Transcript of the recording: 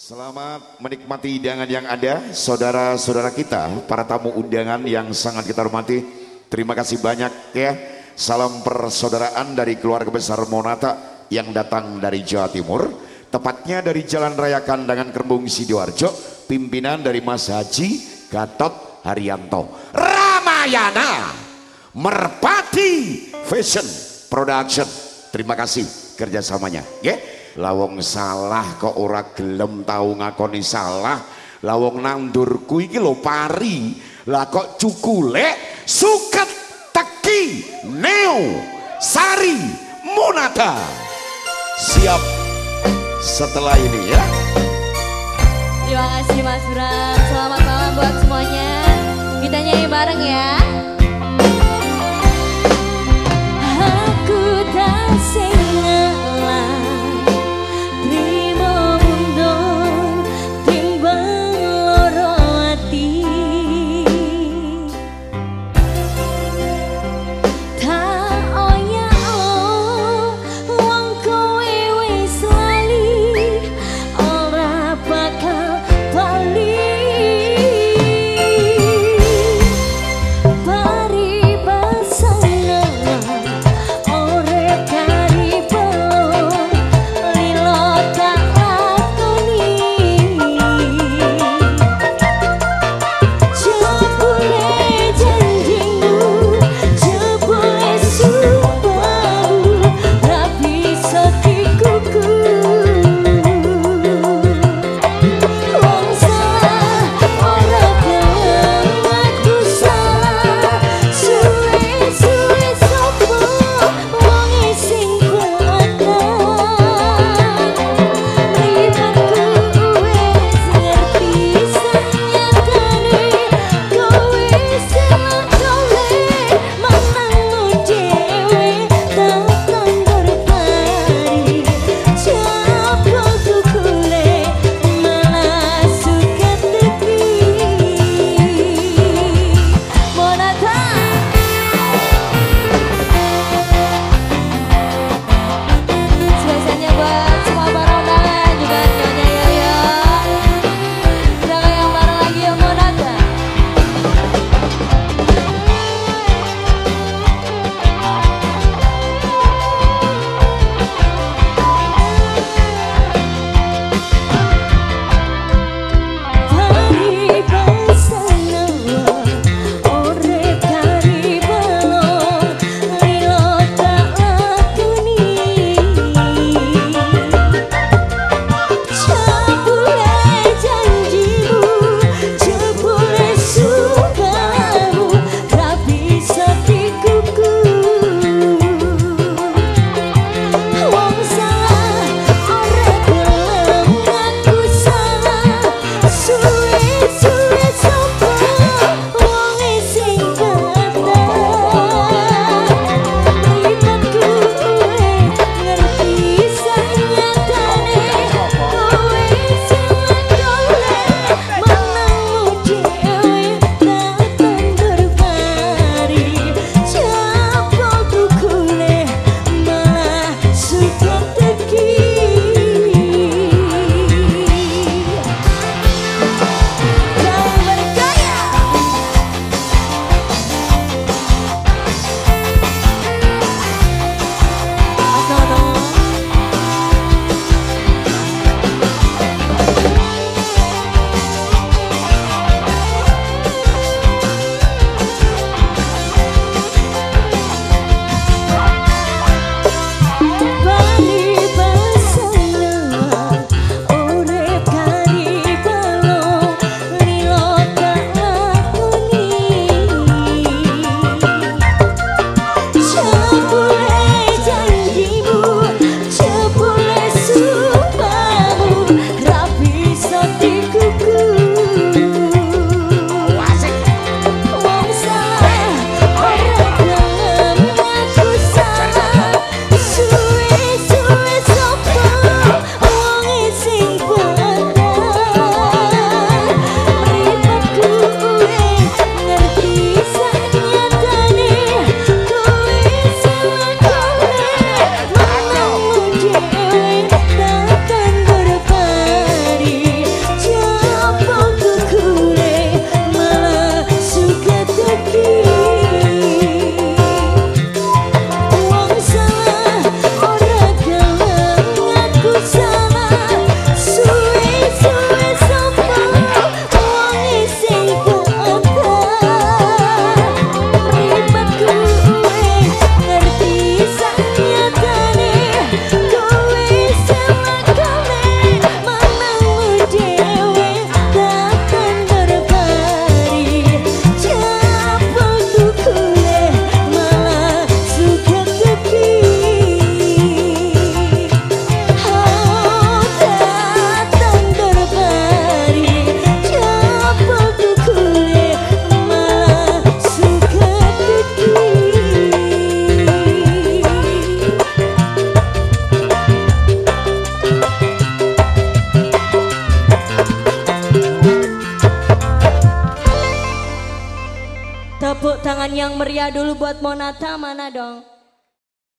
Selamat menikmati hidangan yang ada, saudara-saudara kita, para tamu undangan yang sangat kita hormati. Terima kasih banyak ya. Salam persaudaraan dari keluarga besar Monata yang datang dari Jawa Timur. Tepatnya dari Jalan Raya Kandangan Kerembung Sidoarjo, pimpinan dari Mas Haji Gatot Haryanto. Ramayana, Merpati Fashion Production. Terima kasih kerjasamanya. Ya. Lawong salah kok ora gelem tahu ngakoni salah. Lawong nandurku iki lho pari. Lah kok cukule suket teki neo sari monata. Siap setelah ini ya. Terima kasih Mas Bram. Selamat malam buat semuanya. Kita nyanyi bareng ya. Yang meriah dulu buat Monata mana dong?